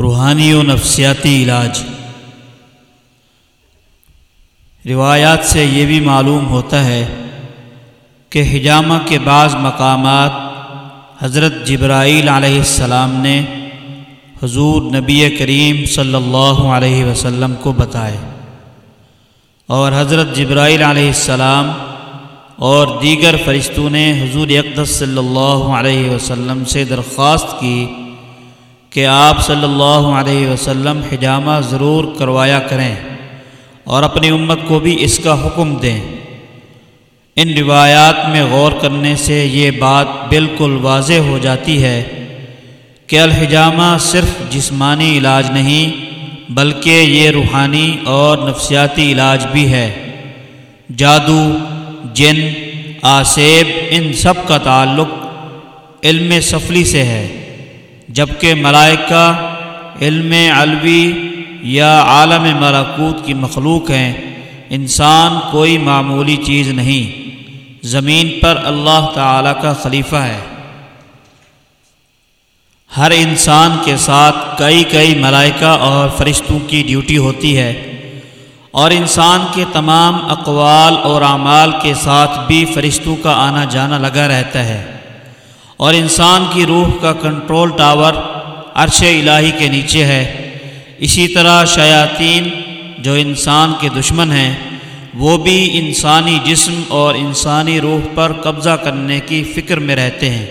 روحانی و نفسیاتی علاج۔ روایات سے یہ بھی معلوم ہوتا ہے کہ حجامہ کے بعض مقامات حضرت جبرائیل علیہ السلام نے حضور نبی کریم صلی اللہ علیہ وسلم کو بتائے اور حضرت جبرائیل علیہ السلام اور دیگر فرشتوں نے حضور اقدس صلی اللہ علیہ وسلم سے درخواست کی کہ آپ صلی اللہ علیہ وسلم حجامہ ضرور کروایا کریں اور اپنی امت کو بھی اس کا حکم دیں۔ ان روایات میں غور کرنے سے یہ بات بالکل واضح ہو جاتی ہے کہ الحجامہ صرف جسمانی علاج نہیں بلکہ یہ روحانی اور نفسیاتی علاج بھی ہے۔ جادو، جن، آسیب، ان سب کا تعلق علم سفلی سے ہے۔ جبکہ ملائکہ، علم علوی یا عالم ملاکوت کی مخلوق ہیں، انسان کوئی معمولی چیز نہیں۔ زمین پر اللہ تعالی کا خلیفہ ہے۔ ہر انسان کے ساتھ کئی کئی ملائکہ اور فرشتوں کی ڈیوٹی ہوتی ہے۔ اور انسان کے تمام اقوال اور اعمال کے ساتھ بھی فرشتوں کا آنا جانا لگا رہتا ہے۔ اور انسان کی روح کا کنٹرول ٹاور عرش الہی کے نیچے ہے۔ اسی طرح شیاطین جو انسان کے دشمن ہیں، وہ بھی انسانی جسم اور انسانی روح پر قبضہ کرنے کی فکر میں رہتے ہیں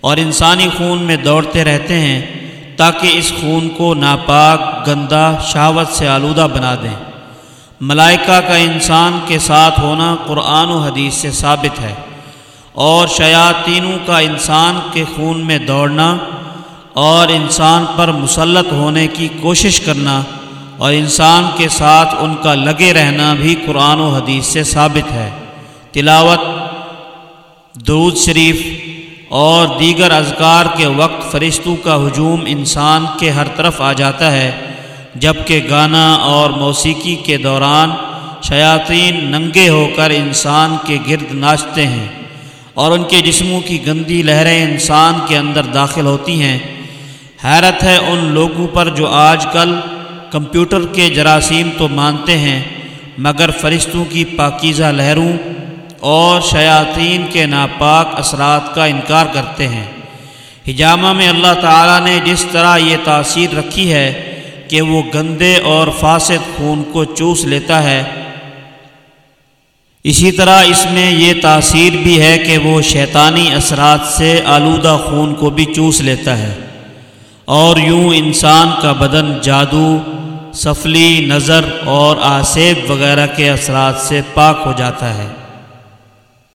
اور انسانی خون میں دوڑتے رہتے ہیں تاکہ اس خون کو ناپاک گندہ شہوت سے آلودہ بنا دیں۔ ملائکہ کا انسان کے ساتھ ہونا قرآن و حدیث سے ثابت ہے۔ اور شیاطینوں کا انسان کے خون میں دوڑنا اور انسان پر مسلط ہونے کی کوشش کرنا اور انسان کے ساتھ ان کا لگے رہنا بھی قرآن و حدیث سے ثابت ہے۔ تلاوت درود شریف اور دیگر اذکار کے وقت فرشتوں کا ہجوم انسان کے ہر طرف آ جاتا ہے، جبکہ گانا اور موسیقی کے دوران شیاطین ننگے ہو کر انسان کے گرد ناچتے ہیں۔ اور ان کے جسموں کی گندی لہریں انسان کے اندر داخل ہوتی ہیں۔ حیرت ہے ان لوگوں پر جو آج کل کمپیوٹر کے جراثیم تو مانتے ہیں، مگر فرشتوں کی پاکیزہ لہروں اور شیاطین کے ناپاک اثرات کا انکار کرتے ہیں۔ ہجامہ میں اللہ تعالیٰ نے جس طرح یہ تاثیر رکھی ہے کہ وہ گندے اور فاسد خون کو چوس لیتا ہے اسی طرح اس میں یہ تاثیر بھی ہے کہ وہ شیطانی اثرات سے آلودہ خون کو بھی چوس لیتا ہے اور یوں انسان کا بدن جادو، سفلی، نظر اور آسیب وغیرہ کے اثرات سے پاک ہو جاتا ہے۔